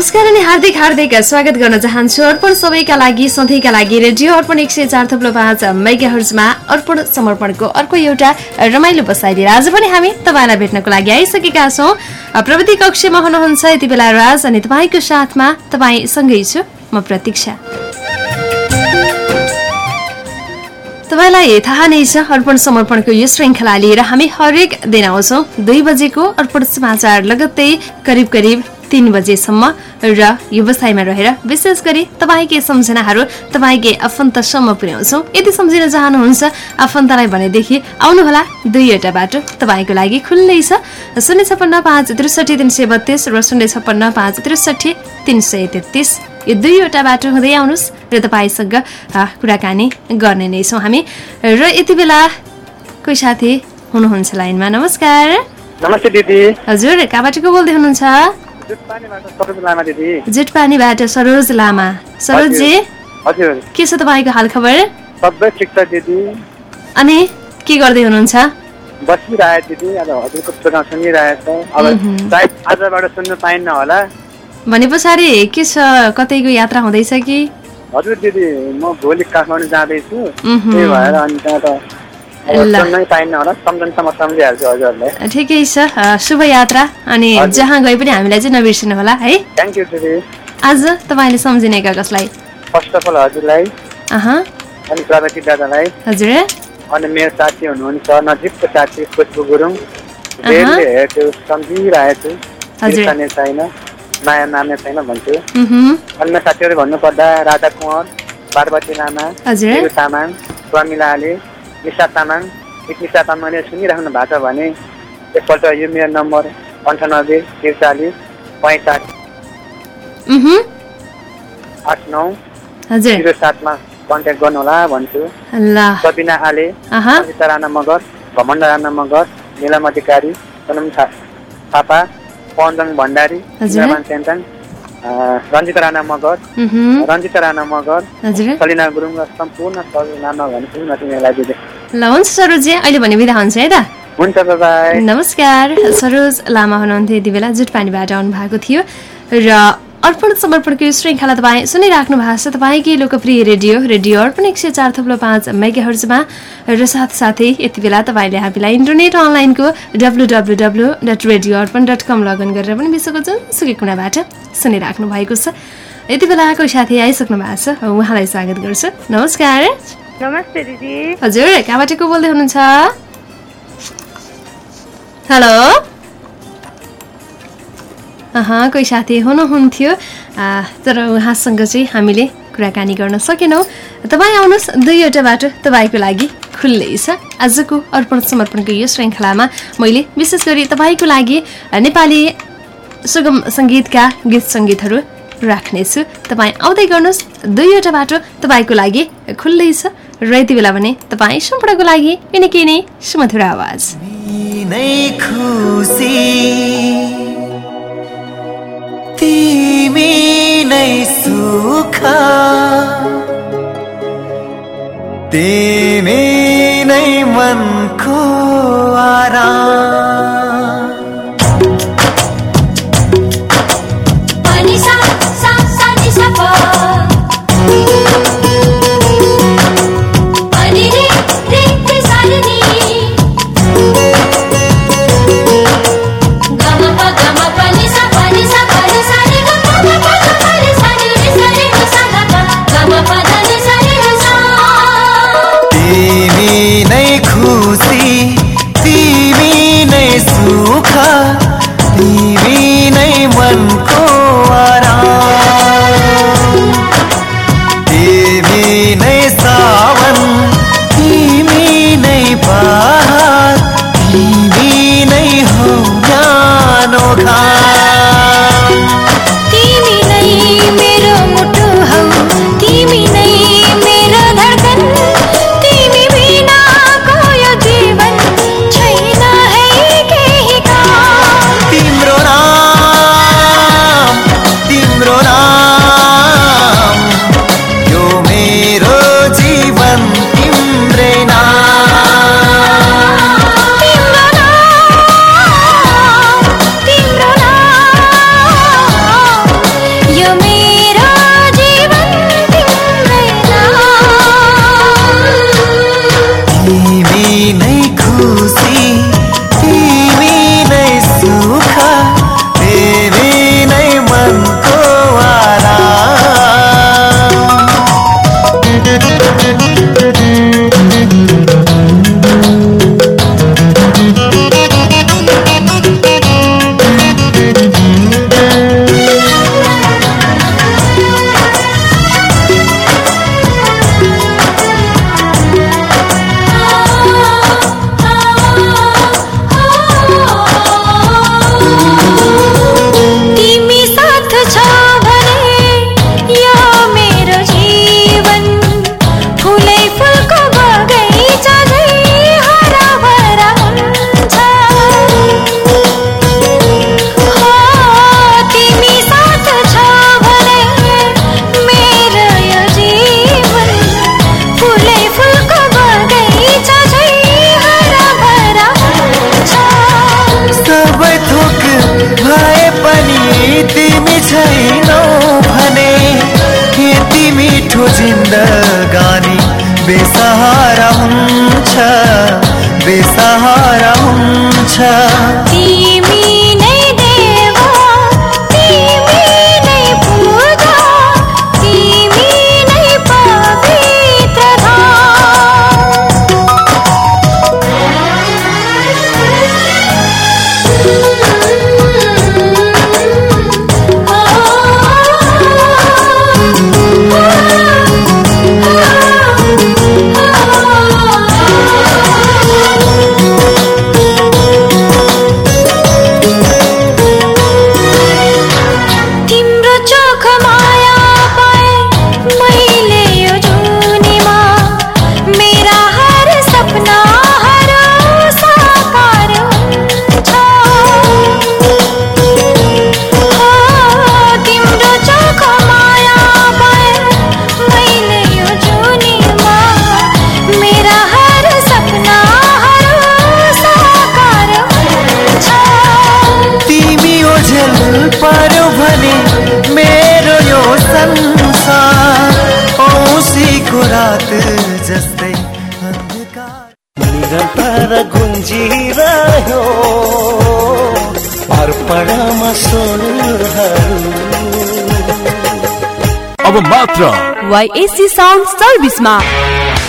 नमस्कार अनि हार्दिक हार्दिक स्वागत गर्न चाहन्छु अर्पण सबैका लागि सधैँका लागि रेडियो अर्पण एक सय चार थप्लो पाँच मेगा हर्जमा अर्पण समर्पणको अर्को एउटा रमाइलो बसाइ लिएर आज पनि हामी तपाईँलाई भेट्नको लागि आइसकेका छौँ। प्रविधि कक्षमा हुनुहुन्छ यति बेला राज अनि तपाईँको साथमा तपाईँसँगै छु म प्रतीक्षा। तपाईँलाई थाहा नै छ अर्पण समर्पणको यो श्रृङ्खला लिएर हामी हरेक दिन आउँछौँ दुई बजेको अर्पण समाचार लगत्तै करिब करिब तिन बजेसम्म र व्यवसायमा रहेर विशेष गरी तपाईँकै सम्झनाहरू तपाईँकै आफन्तसम्म पुर्याउँछौँ। यदि सम्झिन चाहनुहुन्छ आफन्तलाई भनेदेखि आउनुहोला दुईवटा बाटो तपाईँको लागि खुल्लै छ। शून्य छप्पन्न पाँच त्रिसठी तिन सय बत्तिस र शून्य छप्पन्न पाँच त्रिसठी तिन सय तेत्तिस। यो दुईवटा बाटो हुँदै आउनुहोस् र तपाईँसँग कुराकानी गर्ने नै छौँ हामी। र यति बेला कोही साथी हुनुहुन्छ लाइनमा। नमस्कार। नमस्ते दिदी। हजुर कहाँबाट को बोल्दै हुनुहुन्छ? जेठपानीबाट सरोज लामा सरोजी के छ तपाईँको हाल खबर सबै ठिक छ दिदी। अनि के गर्दै हुनुहुन्छ? बसिरहेको दिदी अब हजुरको प्रोग्राम सुनिरहेको अब सायद आजबाट सुन्नु पाइन्न होला। भने पछाडि के छ कतैको यात्रा हुँदैछ कि? हजुर दिदी म भोलि काठमाडौँ जाँदैछु। मह्म। त्यही भएर अनि त्यहाँ त ठिकै छ शुभ यात्रा अनि। जहाँ गए पनि हामीलाई चाहिँ नबिर्सिनु होला है। थ्याङ्क यू दिदी आज तपाईँले सम्झिने कसलाई फर्स्ट अफ अल हजुरलाई अनि प्रगति दादालाई हजुर। अनि मेरो साथी हुनुहुन्छ नजिकको साथी खुसबु गुरुङ। हेर्छु सम्झिरहेको छु छैन माया मार्ने छैन भन्छु। अन्य साथीहरू भन्नुपर्दा राधा कुँवर पार्वती लामा तामाङ प्रमिला आले निशा तामाङ निशा तामाङले सुनिराख्नु भएको छ भने एकपल्ट यो मेरो नम्बर अन्ठानब्बे त्रिचालिस मह्म। आठ नौ जिरो सातमा कन्ट्याक्ट गर्नुहोला भन्छु। सबिना आले सविता राणा मगर घमण्ड राणा मगर निलम अधिकारी सनम थापा पवनजङ भण्डारी सेन्ताङ रञ्जिता राणा मगर। रञ्जिता राणा मगर सलिना गुरुङ र सम्पूर्ण भन्छु नतिनीहरूलाई दिदी ल हुन्छ सरोजी अहिले भने बिदा हुन्छ है त हुन्छ नमस्कार सरोज लामा हुनुहुन्थ्यो यति बेला जुटपानीबाट आउनु भएको थियो र अर्पण समर्पणको यो श्रृङ्खला तपाईँ सुनिराख्नु भएको छ। तपाईँकै लोकप्रिय रेडियो रेडियो अर्पण एक सय चार थप्लो पाँच मेगा हर्जमा र साथसाथै यति बेला तपाईँले हामीलाई इन्टरनेट अनलाइनको W W W dot radio Arpan dot com login गरेर पनि विश्वको जुनसुकै कुनाबाट सुनिराख्नु भएको छ। यति बेला कोही साथी आइसक्नु भएको छ उहाँलाई स्वागत गर्छु। नमस्कार। नमस्ते दिदी। हजुर कहाँबाट को बोल्दै हुनुहुन्छ? हेलो। कोही साथी हुनुहुन्थ्यो। तर उहाँसँग चाहिँ हामीले कुराकानी गर्न सकेनौँ। तपाईँ आउनुहोस् दुईवटा बाटो तपाईँको लागि खुल्लै छ। आजको अर्पण समर्पणको यो श्रृङ्खलामा मैले विशेष गरी तपाईँको लागि नेपाली सुगम सङ्गीतका गीत सङ्गीतहरू राख्नेछु। तपाईँ आउँदै गर्नुहोस् दुईवटा बाटो तपाईँको लागि खुल्लै छ। र यति बेला भने तपाईँ सम्पूर्णको लागि किन किने सुमधुर आवाज। नै तिमी नै सुख तिमी नै मनको आराम औँसीको रात जस्तै अन्धकार निरन्तर गुन्जिरह्यो अर्पणमा सोलहरू अब मात्र वाइएससी साउन्ड सर्भिसमा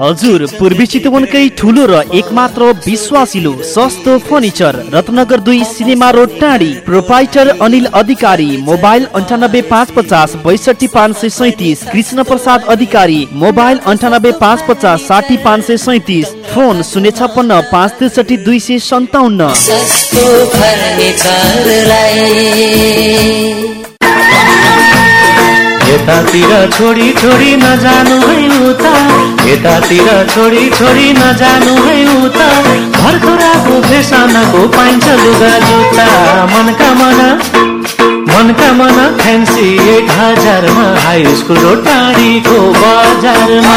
हजुर पूर्वी चितवनकै ठुलो र एकमात्र विश्वासिलो सस्तो फर्निचर रत्नगर दुई सिनेमा रोड टाढी प्रोपाइटर अनिल अधिकारी मोबाइल अन्ठानब्बे पाँच पचास बैसठी पाँच सय सैतिस कृष्ण प्रसाद अधिकारी मोबाइल अन्ठानब्बे पाँच पचास साठी पाँच सय सैतिस फोन शून्य छप्पन्न पाँच त्रिसठी दुई सय सन्ताउन्न। यतातिर छोडी छोडी नजानु है उता। यतातिर छोडी छोडी नजानु है उता भर्खराको फेसनको पाइन्छ लुगा जुत्ता। मनका मन मनका मन फ्यान्सी एक हजारमा। हाई स्कुल र टाढीको बजारमा।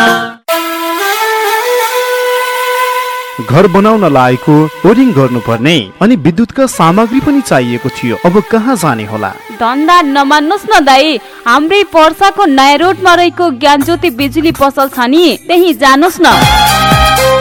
घर बनाउन लागेको ओरिङ गर्नुपर्ने अनि विद्युतका सामग्री पनि चाहिएको थियो। अब कहाँ जाने होला? धन्दा नमान्नुहोस् न दाई। हाम्रै पर्साको नयाँ रोडमा रहेको ज्ञान ज्योति बिजुली पसल छ नि त्यही जानुहोस् न।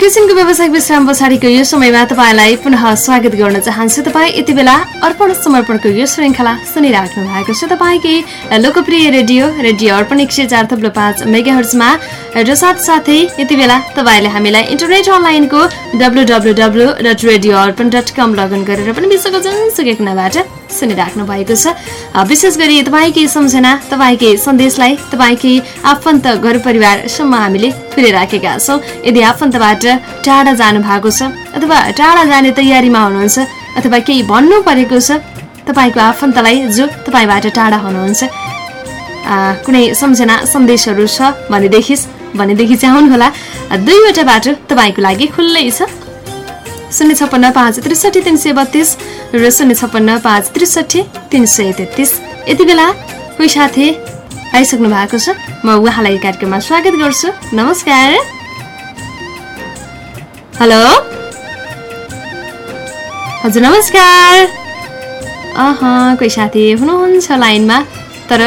एकैछिनको व्यावसायिक विश्राम पछाडिको यो समयमा तपाईँलाई पुनः स्वागत गर्न चाहन्छु। तपाईँ यति बेला अर्पण समर्पणको यो श्रृङ्खला सुनिराख्नु भएको छ। तपाईँकै लोकप्रिय रेडियो रेडियो अर्पण एक सय चार थप्लो पाँच मेगा हर्जमा र साथसाथै यति बेला तपाईँले हामीलाई इन्टरनेट अनलाइनको W W W dot radio Arpan dot com login गरेर पनि विश्वको जुनसुकै कुनाबाट सुनिराख्नु भएको छ। विशेष गरी तपाईँकै सम्झना तपाईँकै सन्देशलाई तपाईँकै आफन्त घर परिवारसम्म हामीले पुर्याइराखेका छौँ। यदि आफन्तबाट टाढा जानु भएको छ अथवा टाढा जाने तयारीमा हुनुहुन्छ अथवा केही भन्नु परेको छ तपाईँको आफन्तलाई जो तपाईँबाट टाढा हुनुहुन्छ कुनै सम्झना सन्देशहरू छ भनेदेखि भनेदेखि चाहिँ आउनुहोला दुईवटा बाटो तपाईँको लागि खुल्लै छ। शून्य छप्पन्न पाँच त्रिसठी तिन सय बत्तिस र शून्य छप्पन्न पाँच त्रिसठी तिन सय तेत्तिस। यति बेला कोही साथी आइसक्नु भएको छ म उहाँलाई कार्यक्रममा स्वागत गर्छु। नमस्कार। हेलो? हजुर नमस्कार। अह कोही साथी हुनुहुन्छ लाइनमा तर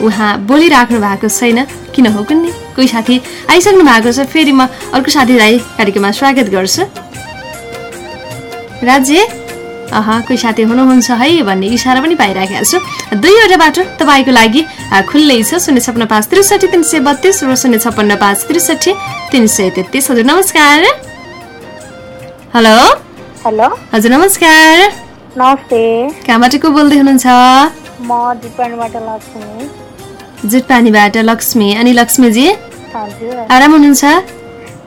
उहाँ बोलिराख्नु भएको छैन। किन हो कुन्नी? कोही साथी आइसक्नु भएको छ फेरि म अर्को साथीलाई कार्यक्रममा स्वागत गर्छु। राज्य अह कोही साथी हुनुहुन्छ है भन्ने इसारा पनि पाइराखेको छु। दुईवटा बाटो तपाईँको लागि खुल्लै छ। शून्य छप्पन्न पाँच त्रिसठी तिन सय बत्तिस र शून्य छप्पन्न पाँच त्रिसठी तिन सय तेत्तिस। हजुर नमस्कार। हेलो। हेलो। हजुर नमस्कार। नमस्ते। कहाँबाट को बोल्दै हुनुहुन्छ? म दिपानबाट लक्ष्मी। जुटपानीबाट लक्ष्मी। अनि लक्ष्मीजी? आराम हुनुहुन्छ?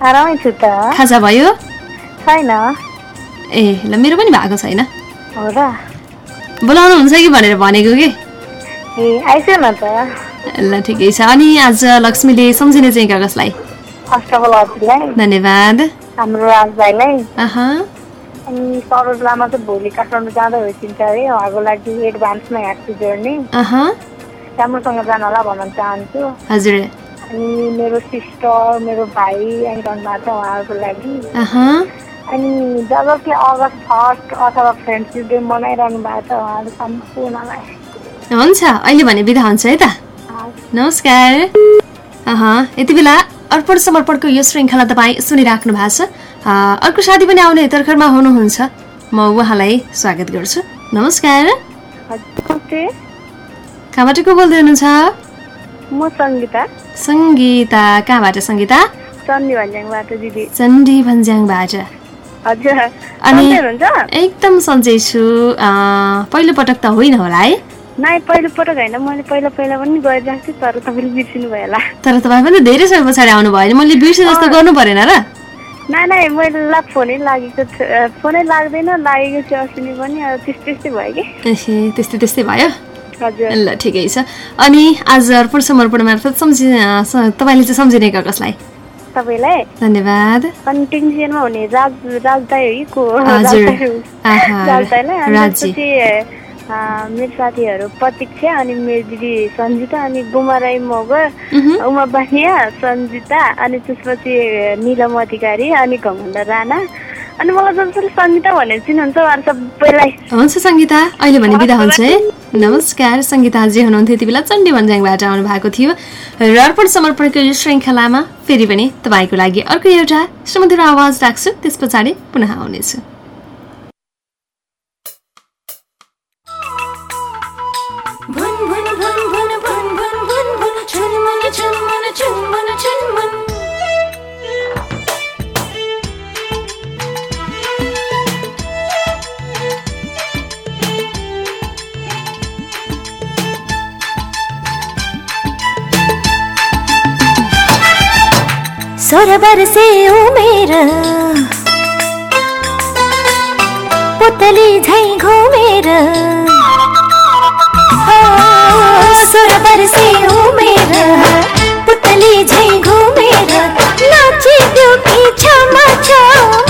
आरामै छु त। खाजा भयो? छैन। ए ल मेरो पनि भएको छैन हो र बोलाउनु हुन्छ कि भनेर भनेको कि ए आइसक्यो न त ल ठिकै छ अनि आज लक्ष्मीले सम्झिने चाहिँ कागजलाई फर्स्ट अफ अल हजुरलाई धन्यवाद हाम्रो राजभाइलाई अनि सरोज लामा चाहिँ भोलि काठमाडौँ जाँदै होइसिन्छ अरे उहाँको लागि एडभान्समा ह्याप्पी जर्नी राम्रोसँग जानु होला भन्न चाहन्छु हजुर अनि मेरो सिस्टर मेरो भाइ छ उहाँहरूको लागि अनि जब कि अगस्त फर्स्ट अथवा फ्रेन्डसिप डे मनाइरहनु भएको छ उहाँहरू सम्पूर्णलाई। हुन्छ अहिले भने बिदा हुन्छ है त। नमस्कार। यति बेला अर्पण समर्पणको यो श्रृङ्खला तपाईँ सुनिराख्नु भएको छ। अर्को साथी पनि आउने तर्खरमा हुनुहुन्छ। म उहाँलाई स्वागत गर्छु। नमस्कार। कहाँबाट को बोल्दै हुनुहुन्छ? म सङ्गीता। सङ्गीता। कहाँबाट सङ्गीता? चन्दी भन्ज्याङबाट दिदी। चण्डी भन्ज्याङबाट। अनि एकदम सन्चै छु। पहिलो पटक त होइन होला है? नाइ पहिलो पटक होइन। मैले पहिला पहिला पनि गरिरहेको थिएँ तर तपाईँले बिर्सिनु भयो होला। तर तपाईँ पनि धेरै समय पछाडि आउनु भयो भने मैले बिर्से जस्तो गर्नु परेन र। नाइ नाइ मैले ला फोनै लागेको फोनै लाग्दैन लागेको थियो अस्ति पनि। त्यस्तै त्यस्तै भयो कि? त्यस्तै त्यस्तै भयो? ल ठिकै छ। अनि आज अर्पण समर्पण मार्फत सम्झि तपाईँले चाहिँ सम्झिने कसलाई? तपाईँलाई धन्यवाद। अनि हुने अनि। त्यसपछि अ, मेरो साथीहरू प्रतीक्षा अनि मेरो दिदी सन्जिता अनि गुमा राई मगर उमा बानिया सन्जिता अनि त्यसपछि निलम अधिकारी अनि घमण्ड राणा। अनि मलाई जसरी सन्जिता भनेर चिन्नुहुन्छ उहाँहरू सबैलाई। हुन्छ सङ्गीता अहिले भने बिदा हुन्छ। है नमस्कार सङ्गीताजी हुनुहुन्थ्यो यति बेला चण्डी भन्ज्याङबाट आउनु भएको थियो। र अर्पण समर्पणको यो श्रृङ्खलामा फेरि पनि तपाईँको लागि अर्को एउटा सुमधुर आवाज राख्छु। त्यस पछाडि पुनः आउनेछु। ज़ोर बरसे उमेर पुतली झै घुमेर ज़ोर बरसे उमेर पुतली झै घुमेर नाची ब्यूटी छमा छा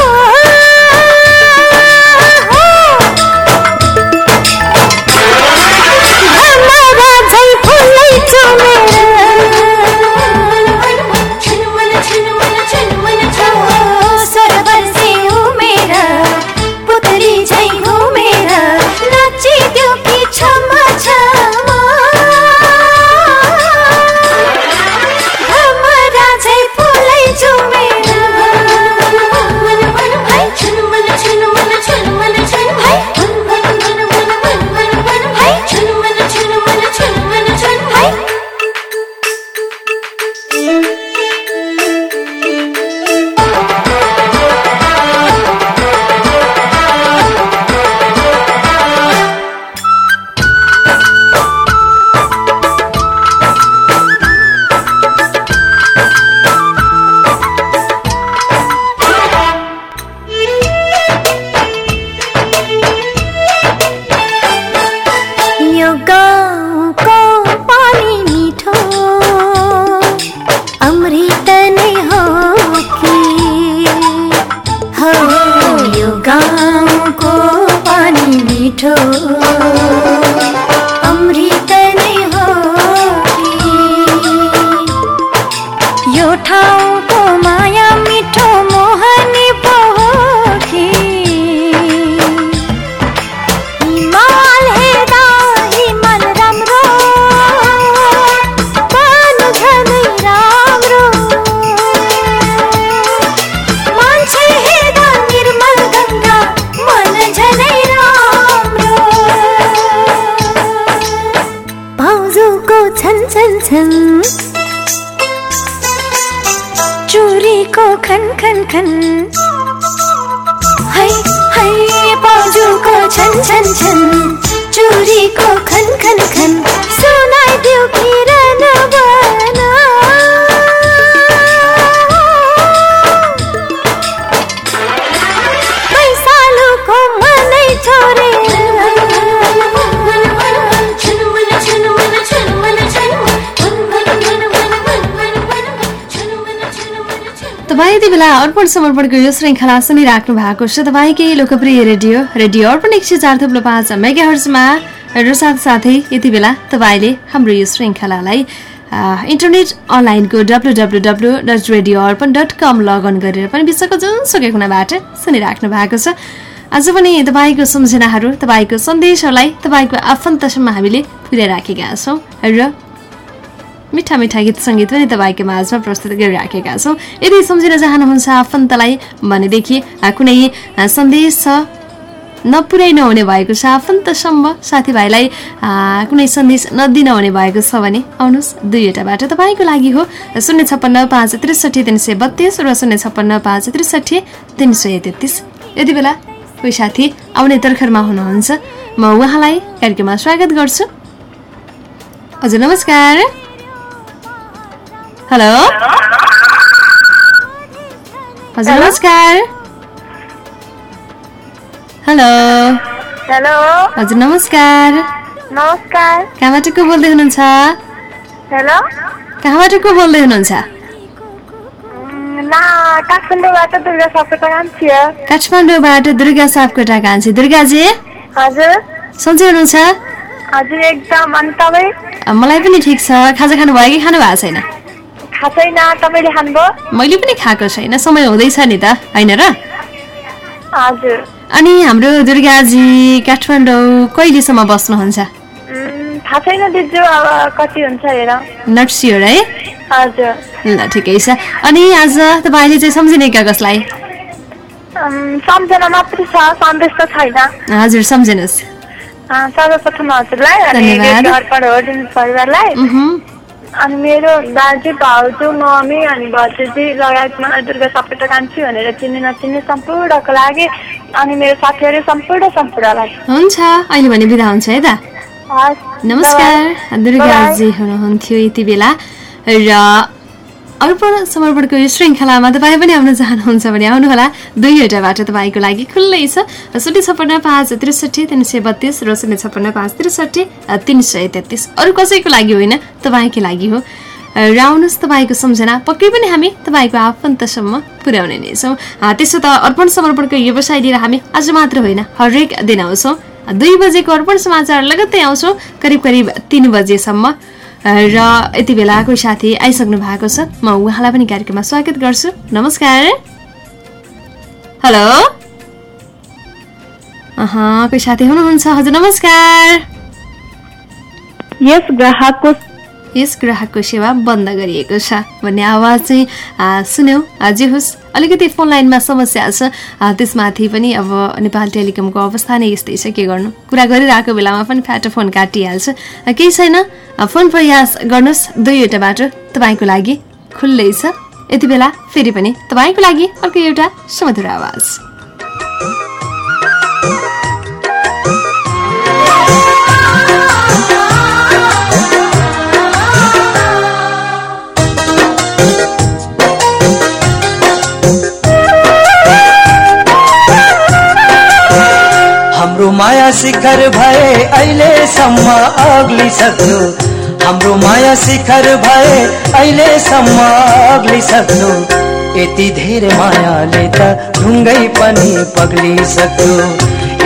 खन बेला अर्पण समर्पणको यो श्रृङ्खला सुनिराख्नु भएको छ। तपाईँकै लोकप्रिय रेडियो रेडियो अर्पण एक सय चार थुप्रो पाँच मेगा हर्समा र साथसाथै यति बेला तपाईँले हाम्रो यो श्रृङ्खलालाई इन्टरनेट अनलाइनको W W W dot radio Arpan dot com login गरेर पनि विश्वको जुनसुकै कुनाबाट सुनिराख्नु भएको छ। आज पनि तपाईँको सम्झनाहरू तपाईँको सन्देशहरूलाई तपाईँको आफन्तसम्म हामीले पुर्याइराखेका छौँ। र मिठा मिठा गीत सङ्गीत पनि तपाईँको माझमा प्रस्तुत गरिराखेका छौँ। यदि सम्झिन चाहनुहुन्छ आफन्तलाई भनेदेखि कुनै सन्देश छ नपुर्याइ नहुने भएको छ आफन्तसम्म साथीभाइलाई कुनै सन्देश नदिन हुने भएको छ भने आउनुहोस्। दुईवटा बाटो तपाईँको लागि हो। शून्य छप्पन्न पाँच त्रिसठी तिन सय बत्तिस र शून्य छप्पन्न पाँच त्रिसठी तिन सय तेत्तिस। यति बेला कोही साथी आउने तर्खरमा हुनुहुन्छ। म उहाँलाई कार्यक्रममा स्वागत गर्छु। हजुर नमस्कार। हेलो हजुर नमस्कार। हेलो हेलो हजुर नमस्कार। नमस्कार। कहाँबाट को बोल्दै हुनुहुन्छ? हेलो कहाँबाट को बोल्दै हुनुहुन्छ? काठमाडौँबाट दुर्गा सपकोटा कान्छी दुर्गाजी? हजुर। सन्चै हुनुहुन्छ? हजुर एकदम। अनि तपाईँ? मलाई पनि ठिक छ। खाजा खानु भयो कि खानु भएको छैन? मैले पनि खाएको छैन समय हुँदैछ नि त होइन र? अनि हाम्रो दुर्गाजी काठमाडौँ कहिलेसम्म बस्नुहुन्छ? स्योर है? ल ठिकै छ। अनि आज तपाईँले चाहिँ सम्झिने कागजलाई हजुर सम्झिनुहोस्। सर्वप्रथम हजुरलाई अनि परिवारलाई। अनि मेरो दाजु भाउजू मम्मी अनि भतिजी लगायतमा दुर्गा सपेटा कान्छी भनेर चिन्ने नचिन्ने सम्पूर्णको लागि अनि मेरो साथीहरू सम्पूर्ण सम्पूर्णलाई। हुन्छ अहिले भने बिदा हुन्छ है त नमस्कार। दुर्गाजी हुनुहुन्थ्यो यति बेला। र अर्पण समर्पणको यो श्रृङ्खलामा तपाईँ पनि आउन चाहनुहुन्छ भने आउनुहोला। दुईवटा बाटो तपाईँको लागि खुल्लै छ। शून्य छप्पन्न पाँच त्रिसठी तिन सय बत्तिस र शून्य छप्पन्न पाँच त्रिसठी तिन सय तेत्तिस। अरू कसैको लागि होइन तपाईँकै लागि हो। र आउनुहोस् तपाईँको सम्झना। पक्कै पनि हामी तपाईँको आफन्तसम्म पुर्याउने नै छौँ। त्यसो त अर्पण समर्पणको व्यवसाय लिएर हामी आज मात्र होइन हरेक दिन आउँछौँ। दुई बजेको अर्पण समाचार लगत्तै आउँछौँ करिब करिब तिन बजेसम्म। र यति बेला कोही साथी आइसक्नु भएको छ। म उहाँलाई पनि कार्यक्रममा स्वागत गर्छु। नमस्कार। हेलो कोही साथी हुनुहुन्छ? हजुर नमस्कार। यस ग्राहकको यस ग्राहकको सेवा बन्द गरिएको छ भन्ने आवाज चाहिँ सुन्यौँ। जे होस् अलिकति फोन लाइनमा समस्या छ। त्यसमाथि पनि अब नेपाल टेलिकमको अवस्था नै यस्तै छ। के गर्नु? कुरा गरिरहेको बेलामा पनि फ्याटो फोन काटिहाल्छ। केही छैन? फोन प्रयास गर्नुहोस्। दुईवटा बाटो तपाईँको लागि खुल्लै छ। यति बेला फेरि पनि तपाईँको लागि अर्को एउटा सुमधुर आवाज। माया शिखर भए अहिलेसम्म अग्लिसक्नु। हाम्रो माया शिखर भए अहिलेसम्म अग्लिसक्नु। यति धेरै मायाले त ढुङ्गै पनि पग्लिसक्नु।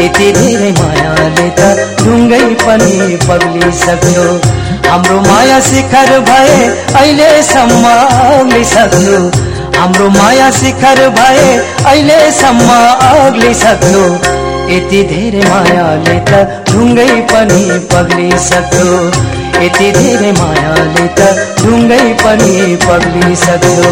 यति धेरै मायाले त ढुङ्गै पनि पग्लिसक्यो हाम्रो माया शिखर भए अहिलेसम्म अग्लिसक्यो हाम्रो माया शिखर भए अहिलेसम्म अग्लिसक्यो यति धेरै मायाले त ढुङ्गै पनि पग्लिसक्यो। यति धेरै मायाले त ढुङ्गै पनि पग्लिसक्यो।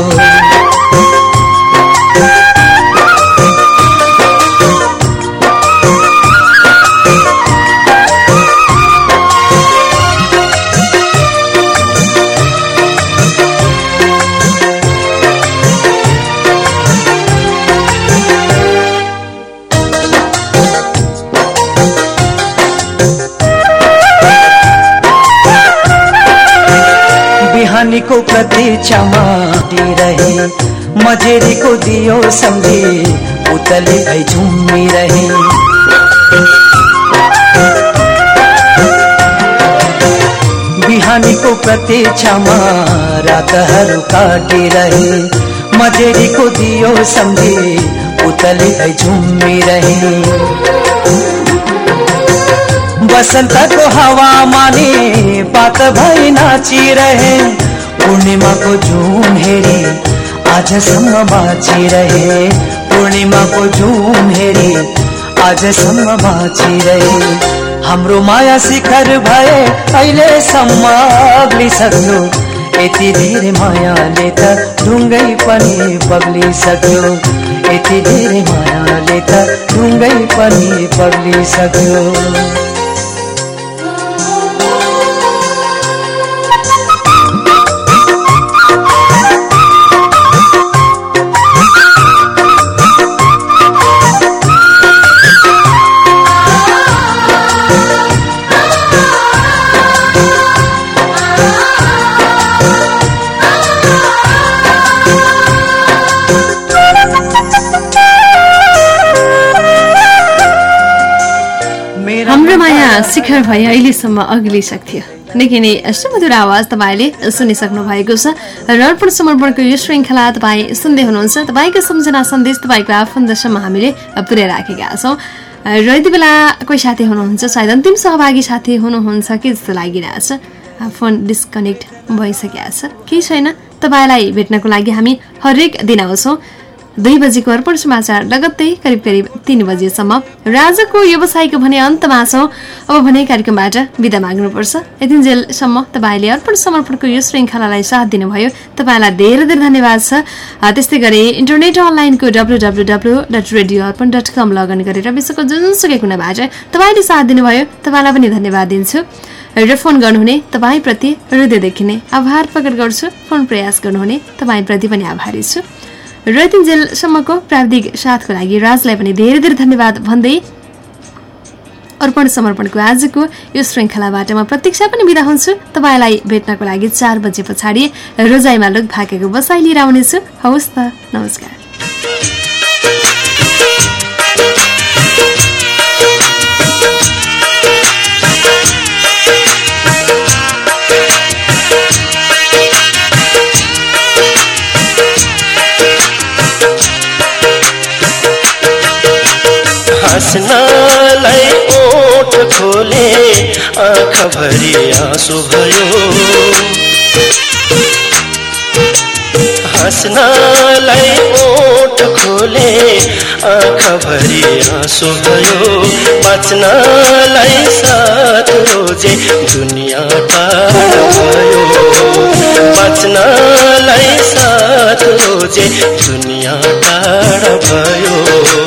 प्रति क्षमा रहे। मजेरी को दियो समझे उतली भई झूमी रहे। बिहानी को प्रति क्षमा रात हरु काटी रहे। मजेरी को दियो समझे उतली भई झूमी रहे। बसंत को हवा माने, पात भई नाची रहे। पूर्णिमाको जुन हेरी आजसम्म बाँचिरहे पूर्णिमाको जुन हेरी आजसम्म बाँचिरहे हाम्रो माया शिखर भए अहिलेसम्म अग्लिसक्यो। यति धेरै मायाले त ढुङ्गै पनि पग्लिसक्यो यति धेरै मायाले त ढुङ्गै पनि पग्लिसक्यो शिखर भए अहिलेसम्म अग्लिसक्थ्यो निकै नै सुमधुर आवाज तपाईँले सुनिसक्नु भएको छ। र अर्पण समर्पणको यो श्रृङ्खला तपाईँ सुन्दै हुनुहुन्छ। तपाईँको सम्झना सन्देश तपाईँको आफन्तसम्म हामीले पुर्याइराखेका छौँ। र यति बेला कोही साथी हुनुहुन्छ? सायद अन्तिम सहभागी साथी हुनुहुन्छ कि जस्तो लागिरहेछ। फोन डिस्कनेक्ट भइसकेको छ। केही छैन। तपाईँलाई भेट्नको लागि हामी हरेक दिन आउँछौँ। दुई बजेको अर्पण समाचार लगत्तै करिब करिब तिन बजेसम्म। र आजको व्यवसायको भने अन्तमा छौँ अब भने कार्यक्रमबाट बिदा माग्नुपर्छ। यतिन्जेलसम्म तपाईँले अर्पण समर्पणको यो श्रृङ्खलालाई साथ दिनुभयो। तपाईँलाई धेरै धेरै धन्यवाद छ। त्यस्तै गरी इन्टरनेट अनलाइनको W W W dot radio Arpan dot com login गरेर विश्वको जुनसुकै कुनाबाट तपाईँले साथ दिनुभयो। तपाईँलाई पनि धन्यवाद दिन्छु। र फोन गर्नुहुने तपाईँप्रति हृदयदेखि नै आभार प्रकट गर्छु। फोन प्रयास गर्नुहुने तपाईँप्रति पनि आभारी छु। र तिनजेलसम्मको प्राविधिक साथको लागि राजलाई पनि धेरै धेरै धन्यवाद भन्दै अर्पण समर्पणको आजको यो श्रृङ्खलाबाट म प्रतीक्षा पनि बिदा हुन्छु। तपाईँलाई भेट्नको लागि चार बजे पछाडि रोजाइमा लुक भाकेको बसाइ लिएर आउनेछु। हवस् त नमस्कार। हाँस्नलाई ओठ खोले आँखाभरि आँसु भयो। हाँस्नलाई ओठ खोले आँखाभरि आँसु भयो। बाँच्नलाई साथ रोजे दुनियाँ टाढा भयो। बाँच्नलाई साथ रोजे दुनियाँ टाढा भयो।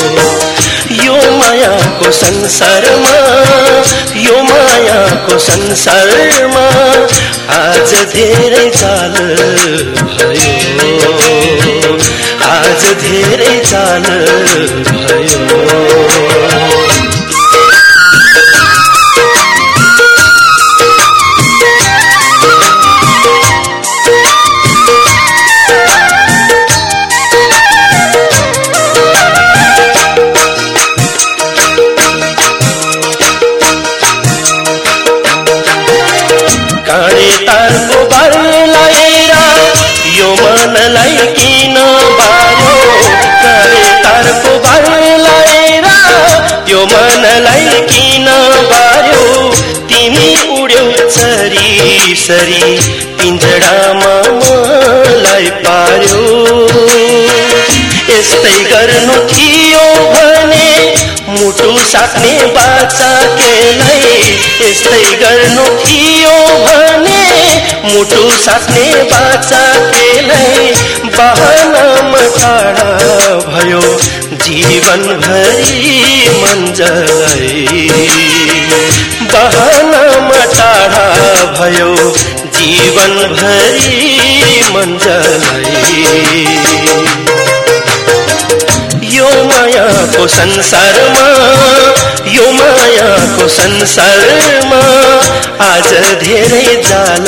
मायाको संसारमा यो मायाको संसारमा आज धेरै चाल भयो। आज धेरै चाल भयो। यसरी पिन्जडामा मलाई पार्यो यस्तै गर्नु थियो भने मुटु साट्ने बाचा केलाई। यस्तै गर्नु थियो भने मुटु साट्ने बाचा केलाई। बहानामा टाढा भयो जीवनभरि मन्जलाई बहानामा भयो। जीवनभरि मन्जलाई यो मायाको संसारमा यो मायाको संसारमा आज धेरै जाल